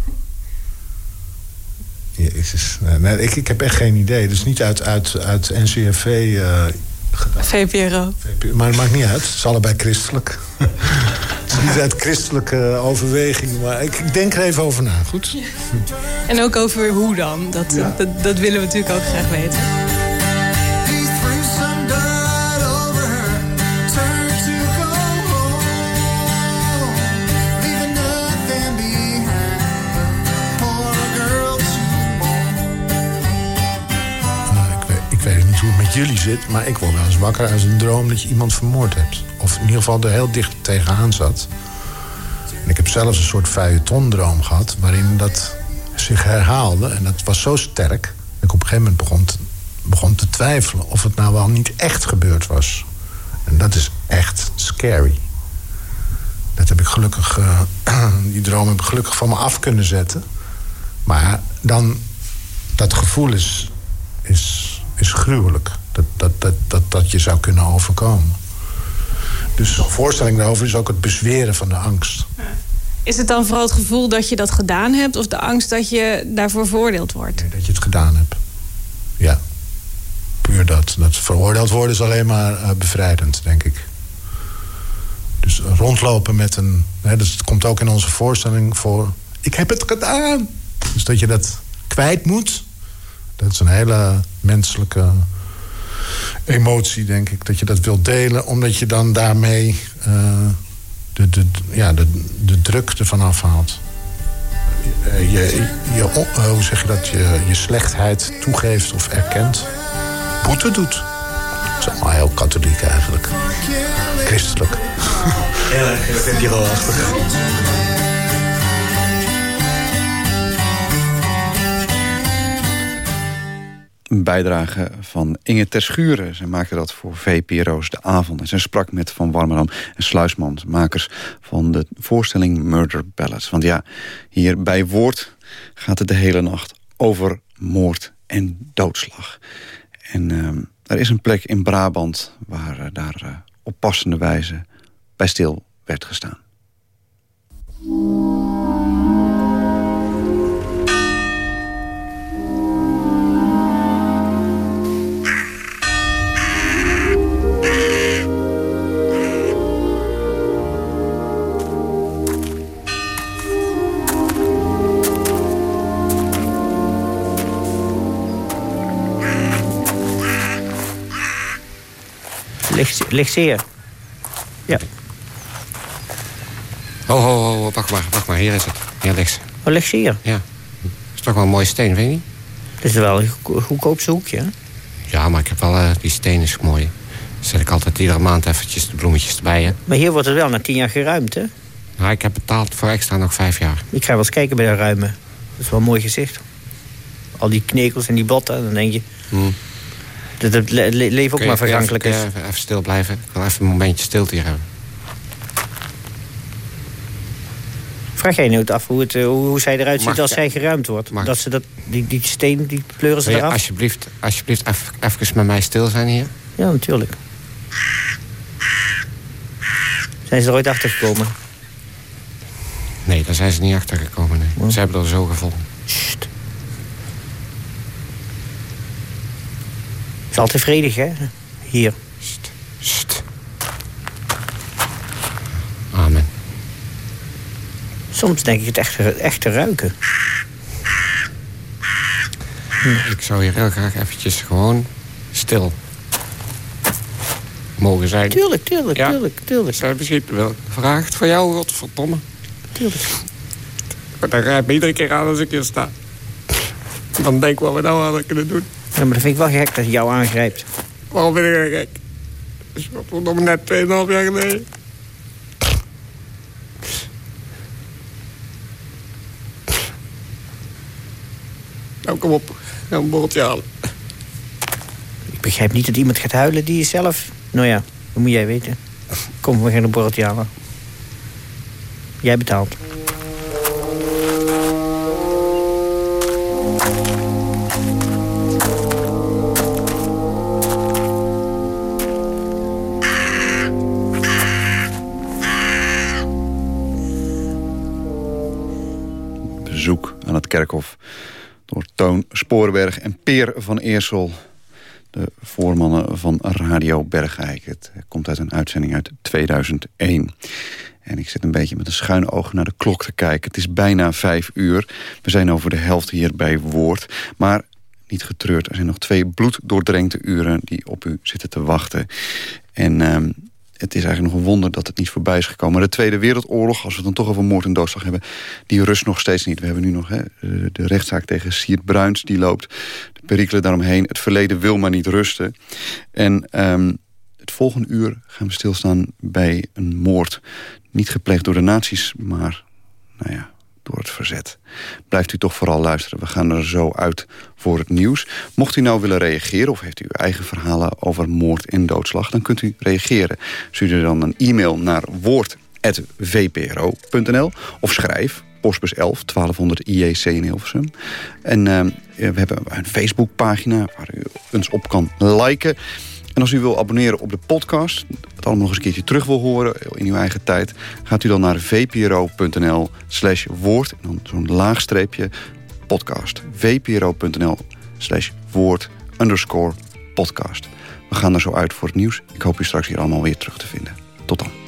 Jezus. Nee, ik, ik heb echt geen idee. Dus niet uit, uit, uit NCRV eh, gedaan. VPRO. Maar het maakt niet uit. Het is allebei christelijk. *laughs* het is niet uit christelijke overweging. Maar ik, ik denk er even over na. Goed? En ook over hoe dan. Dat, Ja. dat, dat willen we natuurlijk ook graag weten. Jullie zit. Maar ik word wel eens wakker uit een droom dat je iemand vermoord hebt. Of in ieder geval er heel dicht tegenaan zat. Ik heb zelfs een soort feuilletondroom gehad... waarin dat zich herhaalde. En dat was zo sterk... dat ik op een gegeven moment begon te, twijfelen... of het nou wel niet echt gebeurd was. En dat is echt scary. Dat heb ik gelukkig... eh, *clears throat* die droom heb ik gelukkig van me af kunnen zetten. Maar dan... dat gevoel is, is gruwelijk. Dat, dat, dat, dat, dat je zou kunnen overkomen. Dus zo'n voorstelling daarover is ook het bezweren van de angst. Is het dan vooral het gevoel dat je dat gedaan hebt... of de angst dat je daarvoor veroordeeld wordt? Dat je het gedaan hebt. Ja. Puur dat. Dat veroordeeld worden is alleen maar eh, bevrijdend, denk ik. Dus rondlopen met een... Hè, dus het komt ook in onze voorstelling voor... Ik heb het gedaan! Dus dat je dat kwijt moet. Dat is een hele menselijke emotie, denk ik. Dat je dat wilt delen, omdat je dan daarmee... eh, de, de, ja, de, de druk ervan afhaalt. Eh, je, je, eh, hoe zeg je dat? Je, je slechtheid toegeeft of erkent. Boete doet. Dat is allemaal heel katholiek eigenlijk. Christelijk. Heel erg VPRO-achtig. Een bijdrage van Inge Terschuren. Zij maakte dat voor VPRO's De Avond. En zij sprak met Van Warmeram en Sluisman, makers van de voorstelling Murder Ballads. Want ja, hier bij Woord gaat het de hele nacht over moord en doodslag. En ehm, er is een plek in Brabant waar eh, daar eh, op passende wijze bij stil werd gestaan. Ligt, ligt zeer. Ja. Ho, ho, ho, wacht maar, wacht maar. Hier is het. Ja, Lex. Oh, ligt zeer? Ja. is toch wel een mooie steen, vind je niet? Het is wel een goedko- goedkoopste hoekje, hè? Ja, maar ik heb wel... eh, die steen is mooi. Daar zet ik altijd iedere maand eventjes de bloemetjes erbij, hè. Maar hier wordt het wel na tien jaar geruimd, hè? Nou, ik heb betaald voor extra nog vijf jaar. Ik ga wel eens kijken bij de ruimen. Dat is wel een mooi gezicht. Al die knekels en die botten, dan denk je... Hmm. Dat leven ook maar vergankelijk is. Even, even stil blijven. Ik wil even een momentje stilte hier hebben. Vraag jij nooit af hoe, het, eh, hoe, hoe zij eruit ziet Mag als zij geruimd wordt? Mag Dat ze dat, die, die steen, die pleuren ze Wil je eraf? alsjeblieft, alsjeblieft even, even met mij stil zijn hier? Ja, natuurlijk. Zijn ze er ooit achter gekomen? Nee, daar zijn ze niet achter gekomen. Nee. Ze hebben er zo gevonden. Is altijd vredig, hè? Hier. Amen. Soms denk ik het echt, te- echt te ruiken. Ik zou hier heel graag eventjes gewoon stil mogen zijn. Tuurlijk, tuurlijk, Ja. tuurlijk, tuurlijk. Zou misschien wel gevraagd voor jou, godverdomme. Tuurlijk. Maar dan grijp me iedere keer aan als ik hier sta. Dan denk ik wat we nou hadden kunnen doen. Ja, maar dat vind ik wel gek dat hij jou aangrijpt. Waarom ben ik er gek? Dat is godverdomme net 2,5 jaar geleden. Nou, kom op. Ga een borreltje halen. Ik begrijp niet dat iemand gaat huilen die zelf... Nou ja, dat moet jij weten. Kom, we gaan een borreltje halen. Jij betaalt. Kerkhof door Toon Sporenberg en Peer van Eersel. De voormannen van Radio Bergijk. Het komt uit een uitzending uit 2001. En ik zit een beetje met een schuine oog naar de klok te kijken. Het is bijna vijf uur. We zijn over de helft hier bij Woord. Maar niet getreurd, er zijn nog twee bloeddoordrenkte uren... die op u zitten te wachten. En ehm, het is eigenlijk nog een wonder dat het niet voorbij is gekomen. De Tweede Wereldoorlog, als we dan toch over moord en doodslag hebben... die rust nog steeds niet. We hebben nu nog hè, de- de rechtszaak tegen Siert Bruins, die loopt. De perikelen daaromheen. Het verleden wil maar niet rusten. En ehm, het volgende uur gaan we stilstaan bij een moord. Niet gepleegd door de nazi's, maar nou ja, door het verzet. Blijft u toch vooral luisteren. We gaan er zo uit voor het nieuws. Mocht u nou willen reageren of heeft u uw eigen verhalen over moord en doodslag... dan kunt u reageren. Stuur dan een e-mail naar woord.vpro.nl of schrijf postbus 11 1200 IEC in Hilversum. En eh, we hebben een Facebookpagina waar u ons op kan liken... En als u wil abonneren op de podcast, het allemaal nog eens een keertje terug wil horen in uw eigen tijd, gaat u dan naar vpro.nl slash woord en dan zo'n laagstreepje podcast. vpro.nl slash woord underscore podcast. We gaan er zo uit voor het nieuws. Ik hoop u straks hier allemaal weer terug te vinden.